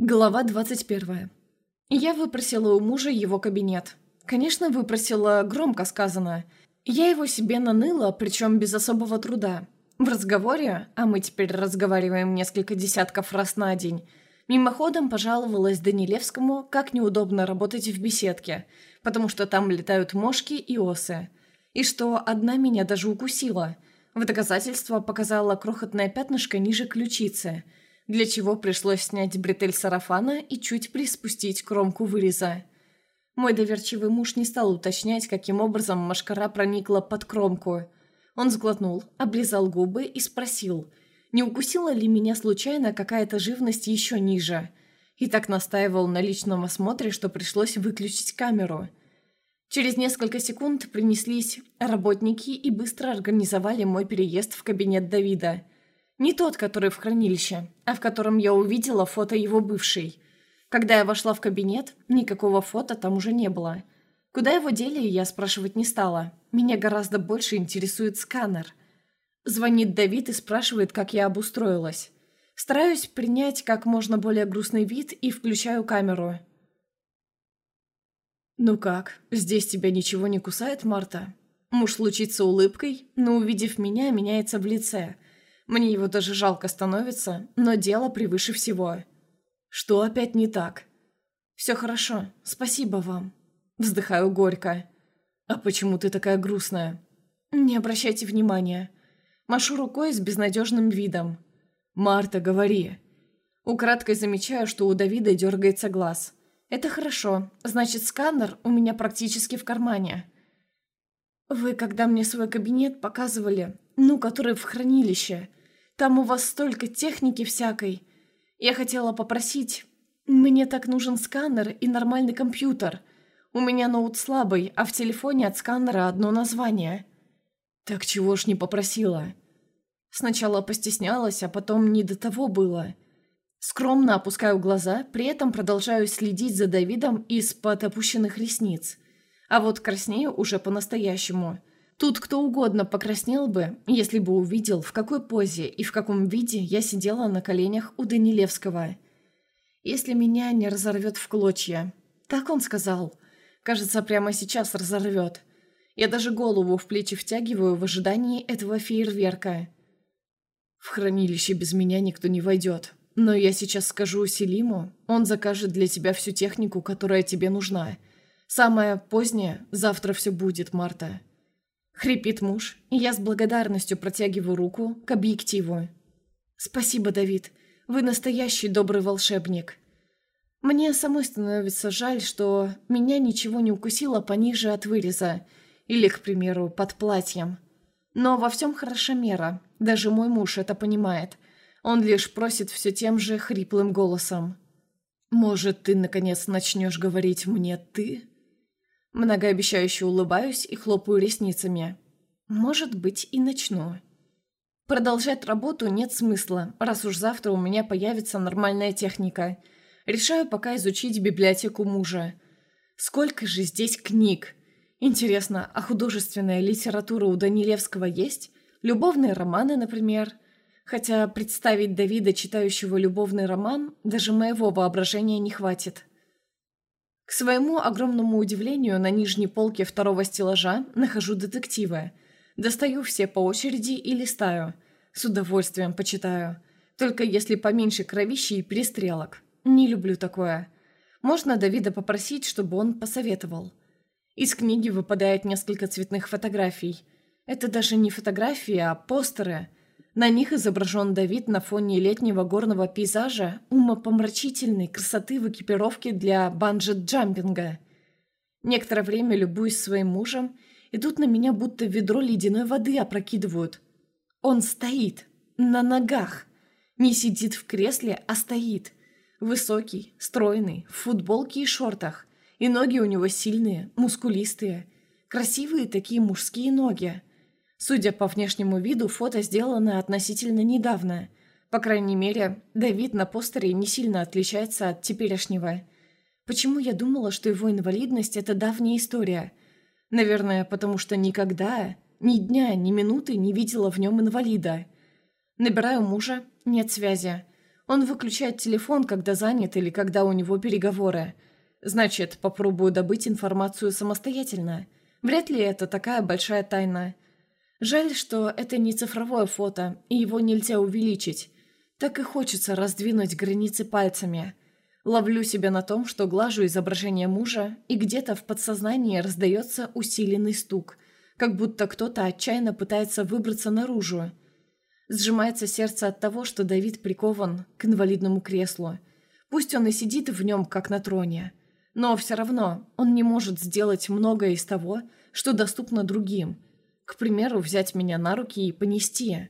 Глава 21. Я выпросила у мужа его кабинет. Конечно, выпросила громко сказано. Я его себе наныла, причем без особого труда. В разговоре, а мы теперь разговариваем несколько десятков раз на день, мимоходом пожаловалась Данилевскому, как неудобно работать в беседке, потому что там летают мошки и осы. И что одна меня даже укусила. В доказательство показала крохотное пятнышко ниже ключицы – для чего пришлось снять бретель сарафана и чуть приспустить кромку выреза. Мой доверчивый муж не стал уточнять, каким образом машкара проникла под кромку. Он сглотнул, облизал губы и спросил, не укусила ли меня случайно какая-то живность еще ниже. И так настаивал на личном осмотре, что пришлось выключить камеру. Через несколько секунд принеслись работники и быстро организовали мой переезд в кабинет Давида – не тот, который в хранилище, а в котором я увидела фото его бывшей. Когда я вошла в кабинет, никакого фото там уже не было. Куда его дели, я спрашивать не стала. Меня гораздо больше интересует сканер. Звонит Давид и спрашивает, как я обустроилась. Стараюсь принять как можно более грустный вид и включаю камеру. «Ну как, здесь тебя ничего не кусает, Марта?» Муж лучится улыбкой, но, увидев меня, меняется в лице – мне его даже жалко становится, но дело превыше всего. Что опять не так? Все хорошо, спасибо вам. Вздыхаю горько. А почему ты такая грустная? Не обращайте внимания. Машу рукой с безнадежным видом. Марта, говори. Украдкой замечаю, что у Давида дергается глаз. Это хорошо, значит сканер у меня практически в кармане. Вы, когда мне свой кабинет показывали, ну, который в хранилище, там у вас столько техники всякой. Я хотела попросить... Мне так нужен сканер и нормальный компьютер. У меня ноут слабый, а в телефоне от сканера одно название. Так чего ж не попросила? Сначала постеснялась, а потом не до того было. Скромно опускаю глаза, при этом продолжаю следить за Давидом из-под опущенных ресниц. А вот краснею уже по-настоящему – Тут кто угодно покраснел бы, если бы увидел, в какой позе и в каком виде я сидела на коленях у Данилевского. Если меня не разорвет в клочья. Так он сказал. Кажется, прямо сейчас разорвет. Я даже голову в плечи втягиваю в ожидании этого фейерверка. В хранилище без меня никто не войдет. Но я сейчас скажу Селиму, он закажет для тебя всю технику, которая тебе нужна. Самое позднее, завтра все будет, Марта. Хрипит муж, и я с благодарностью протягиваю руку к объективу. «Спасибо, Давид. Вы настоящий добрый волшебник». Мне самой становится жаль, что меня ничего не укусило пониже от выреза, или, к примеру, под платьем. Но во всем хороша мера, даже мой муж это понимает. Он лишь просит все тем же хриплым голосом. «Может, ты, наконец, начнешь говорить мне «ты»?» Многообещающе улыбаюсь и хлопаю ресницами. Может быть, и начну. Продолжать работу нет смысла, раз уж завтра у меня появится нормальная техника. Решаю пока изучить библиотеку мужа. Сколько же здесь книг? Интересно, а художественная литература у Данилевского есть? Любовные романы, например? Хотя представить Давида, читающего любовный роман, даже моего воображения не хватит. К своему огромному удивлению, на нижней полке второго стеллажа нахожу детективы. Достаю все по очереди и листаю. С удовольствием почитаю. Только если поменьше кровищи и перестрелок. Не люблю такое. Можно Давида попросить, чтобы он посоветовал. Из книги выпадает несколько цветных фотографий. Это даже не фотографии, а постеры – на них изображен Давид на фоне летнего горного пейзажа умопомрачительной красоты в экипировке для банджет-джампинга. Некоторое время любуюсь своим мужем, и тут на меня будто ведро ледяной воды опрокидывают. Он стоит, на ногах. Не сидит в кресле, а стоит. Высокий, стройный, в футболке и шортах. И ноги у него сильные, мускулистые. Красивые такие мужские ноги. Судя по внешнему виду, фото сделано относительно недавно. По крайней мере, Давид на постере не сильно отличается от теперешнего. Почему я думала, что его инвалидность – это давняя история? Наверное, потому что никогда, ни дня, ни минуты не видела в нем инвалида. Набираю мужа, нет связи. Он выключает телефон, когда занят или когда у него переговоры. Значит, попробую добыть информацию самостоятельно. Вряд ли это такая большая тайна. Жаль, что это не цифровое фото, и его нельзя увеличить. Так и хочется раздвинуть границы пальцами. Ловлю себя на том, что глажу изображение мужа, и где-то в подсознании раздается усиленный стук, как будто кто-то отчаянно пытается выбраться наружу. Сжимается сердце от того, что Давид прикован к инвалидному креслу. Пусть он и сидит в нем, как на троне. Но все равно он не может сделать многое из того, что доступно другим. К примеру, взять меня на руки и понести.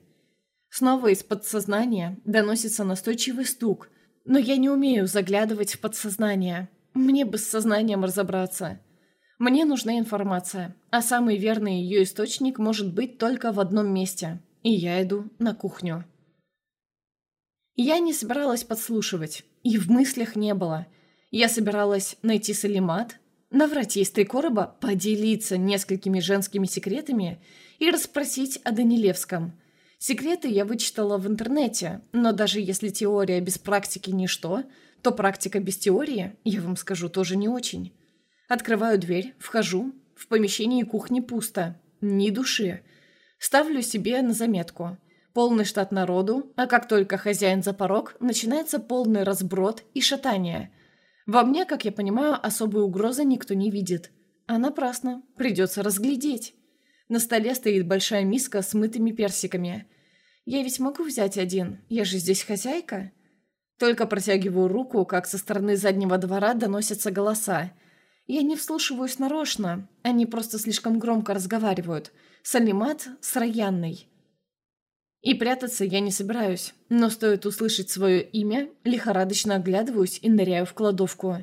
Снова из подсознания доносится настойчивый стук, но я не умею заглядывать в подсознание. Мне бы с сознанием разобраться. Мне нужна информация, а самый верный ее источник может быть только в одном месте – и я иду на кухню. Я не собиралась подслушивать, и в мыслях не было. Я собиралась найти Салимат, наврать ей с три короба, поделиться несколькими женскими секретами и расспросить о Данилевском. Секреты я вычитала в интернете, но даже если теория без практики ничто, то практика без теории, я вам скажу, тоже не очень. Открываю дверь, вхожу, в помещении кухни пусто, ни души. Ставлю себе на заметку. Полный штат народу, а как только хозяин за порог, начинается полный разброд и шатание. Во мне, как я понимаю, особой угрозы никто не видит. А напрасно. Придется разглядеть. На столе стоит большая миска с мытыми персиками. Я ведь могу взять один, я же здесь хозяйка. Только протягиваю руку, как со стороны заднего двора доносятся голоса. Я не вслушиваюсь нарочно, они просто слишком громко разговаривают – Салимат с Раянной. И прятаться я не собираюсь, но стоит услышать свое имя, лихорадочно оглядываюсь и ныряю в кладовку.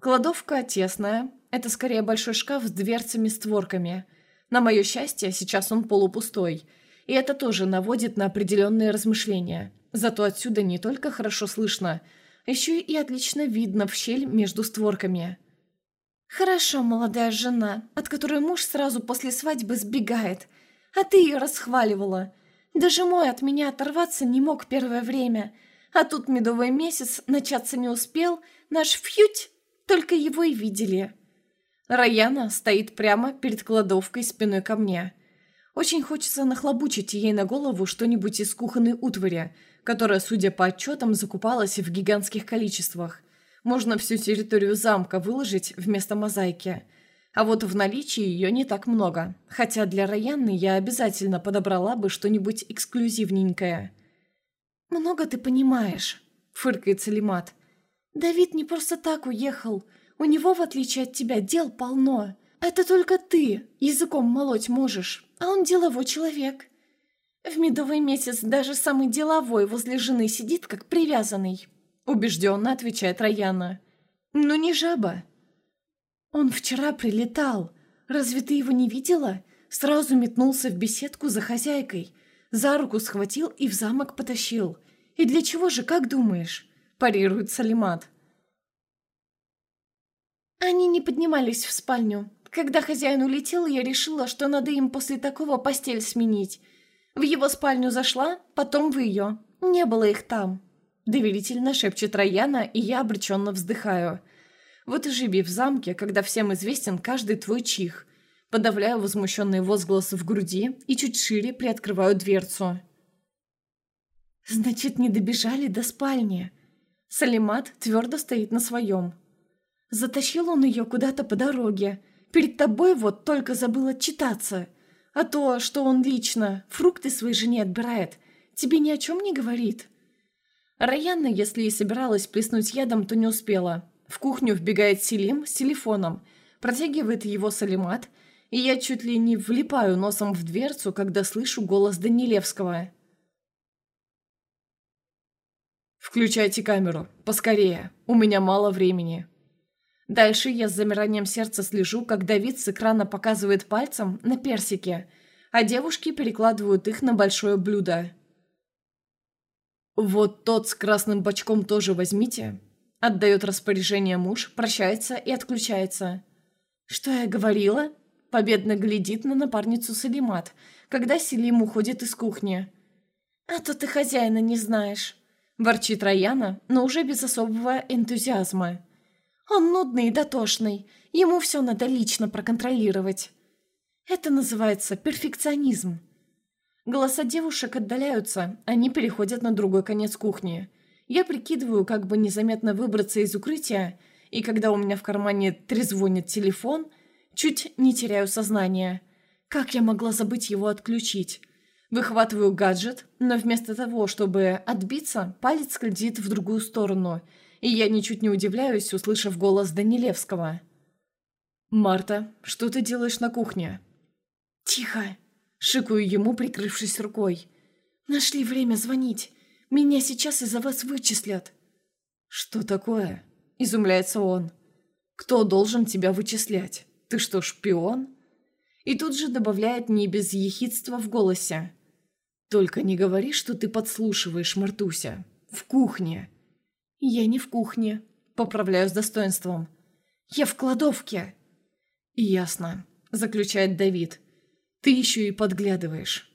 Кладовка тесная, это скорее большой шкаф с дверцами-створками. На мое счастье, сейчас он полупустой, и это тоже наводит на определенные размышления. Зато отсюда не только хорошо слышно, еще и отлично видно в щель между створками. «Хорошо, молодая жена, от которой муж сразу после свадьбы сбегает, а ты ее расхваливала. Даже мой от меня оторваться не мог первое время, а тут медовый месяц начаться не успел, наш фьють, только его и видели». Раяна стоит прямо перед кладовкой спиной ко мне. Очень хочется нахлобучить ей на голову что-нибудь из кухонной утвари, которая, судя по отчетам, закупалась в гигантских количествах. Можно всю территорию замка выложить вместо мозаики. А вот в наличии ее не так много. Хотя для Раяны я обязательно подобрала бы что-нибудь эксклюзивненькое. «Много ты понимаешь», — фыркает Салимат. «Давид не просто так уехал. У него, в отличие от тебя, дел полно. Это только ты языком молоть можешь, а он деловой человек. В медовый месяц даже самый деловой возле жены сидит, как привязанный». Убежденно отвечает Раяна. «Ну не жаба». «Он вчера прилетал. Разве ты его не видела?» Сразу метнулся в беседку за хозяйкой. За руку схватил и в замок потащил. «И для чего же, как думаешь?» Парирует Салимат. Они не поднимались в спальню. Когда хозяин улетел, я решила, что надо им после такого постель сменить. В его спальню зашла, потом в ее. Не было их там. Доверительно шепчет Раяна, и я обреченно вздыхаю. Вот и живи в замке, когда всем известен каждый твой чих. Подавляю возмущенные возгласы в груди и чуть шире приоткрываю дверцу. «Значит, не добежали до спальни?» Салимат твердо стоит на своем. Затащил он ее куда-то по дороге. Перед тобой вот только забыл отчитаться. А то, что он лично фрукты своей жене отбирает, тебе ни о чем не говорит?» Раяна, если и собиралась плеснуть ядом, то не успела. В кухню вбегает Селим с телефоном, протягивает его Салимат, и я чуть ли не влипаю носом в дверцу, когда слышу голос Данилевского. «Включайте камеру. Поскорее. У меня мало времени». Дальше я с замиранием сердца слежу, как Давид с экрана показывает пальцем на персики, а девушки перекладывают их на большое блюдо. «Вот тот с красным бачком тоже возьмите», — отдает распоряжение муж, прощается и отключается. «Что я говорила?» — победно глядит на напарницу Салимат, когда Селим уходит из кухни. «А то ты хозяина не знаешь. Ворчит Раяна, но уже без особого энтузиазма. Он нудный и дотошный. Ему все надо лично проконтролировать. Это называется перфекционизм. Голоса девушек отдаляются, они переходят на другой конец кухни. Я прикидываю, как бы незаметно выбраться из укрытия, и когда у меня в кармане трезвонит телефон, чуть не теряю сознание. Как я могла забыть его отключить? Выхватываю гаджет, но вместо того, чтобы отбиться, палец скользит в другую сторону, и я ничуть не удивляюсь, услышав голос Данилевского. «Марта, что ты делаешь на кухне?» «Тихо!» Шикаю ему, прикрывшись рукой. «Нашли время звонить. Меня сейчас из-за вас вычислят». «Что такое?» – изумляется он. «Кто должен тебя вычислять? Ты что, шпион?» И тут же добавляет не без ехидства в голосе. «Только не говори, что ты подслушиваешь, Мартуся. В кухне». «Я не в кухне», – поправляю с достоинством. «Я в кладовке». «Ясно», – заключает Давид. Ты еще и подглядываешь.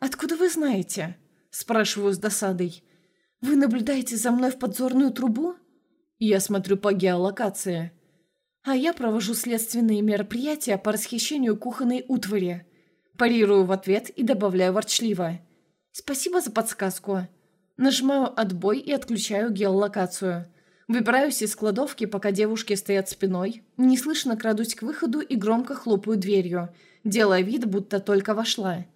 Откуда вы знаете? Спрашиваю с досадой. Вы наблюдаете за мной в подзорную трубу? Я смотрю по геолокации. А я провожу следственные мероприятия по расхищению кухонной утвари. Парирую в ответ и добавляю ворчливо. Спасибо за подсказку. Нажимаю «Отбой» и отключаю геолокацию. Выбираюсь из кладовки, пока девушки стоят спиной. Неслышно крадусь к выходу и громко хлопаю дверью – делая вид, будто только вошла.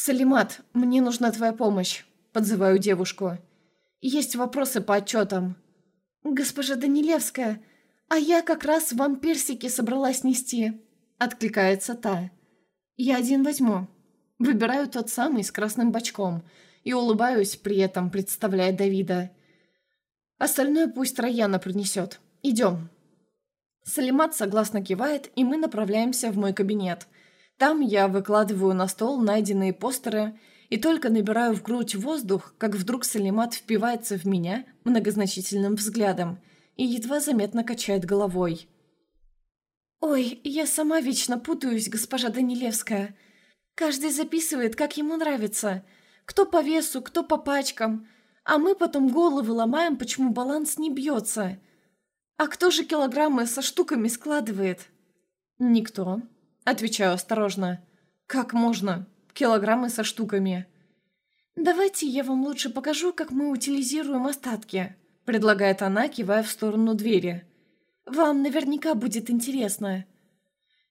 «Салимат, мне нужна твоя помощь», – подзываю девушку. «Есть вопросы по отчетам». «Госпожа Данилевская, а я как раз вам персики собралась нести», – откликается та. «Я один возьму». Выбираю тот самый с красным бачком и улыбаюсь, при этом представляя Давида. «Остальное пусть Раяна принесет. Идем». Салимат согласно кивает, и мы направляемся в мой кабинет. Там я выкладываю на стол найденные постеры и только набираю в грудь воздух, как вдруг Салимат впивается в меня многозначительным взглядом и едва заметно качает головой. «Ой, я сама вечно путаюсь, госпожа Данилевская. Каждый записывает, как ему нравится. Кто по весу, кто по пачкам. А мы потом головы ломаем, почему баланс не бьется. «А кто же килограммы со штуками складывает?» «Никто», — отвечаю осторожно. «Как можно? Килограммы со штуками». «Давайте я вам лучше покажу, как мы утилизируем остатки», — предлагает она, кивая в сторону двери. «Вам наверняка будет интересно».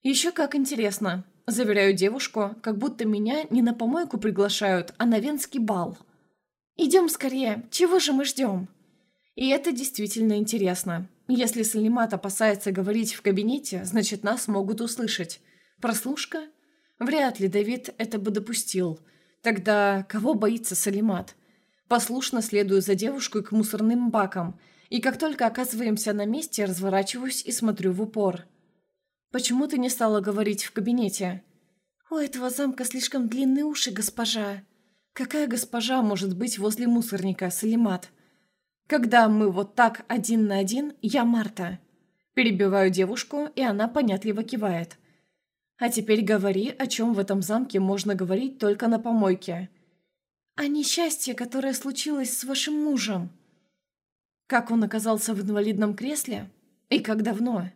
«Еще как интересно», — заверяю девушку, как будто меня не на помойку приглашают, а на венский бал. «Идем скорее, чего же мы ждем?» И это действительно интересно. Если Салимат опасается говорить в кабинете, значит, нас могут услышать. Прослушка? Вряд ли Давид это бы допустил. Тогда кого боится Салимат? Послушно следую за девушкой к мусорным бакам, и как только оказываемся на месте, разворачиваюсь и смотрю в упор. «Почему ты не стала говорить в кабинете?» «У этого замка слишком длинные уши, госпожа». «Какая госпожа может быть возле мусорника, Салимат?» Когда мы вот так один на один, я Марта. Перебиваю девушку, и она понятливо кивает. А теперь говори, о чем в этом замке можно говорить только на помойке. О несчастье, которое случилось с вашим мужем. Как он оказался в инвалидном кресле? И как давно?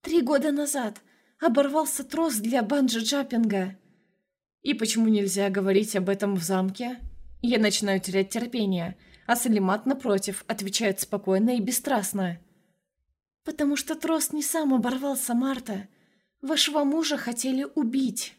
Три года назад. Оборвался трос для банджи-джаппинга. И почему нельзя говорить об этом в замке? Я начинаю терять терпение – а Салимат, напротив, отвечает спокойно и бесстрастно. «Потому что трос не сам оборвался, Марта. Вашего мужа хотели убить».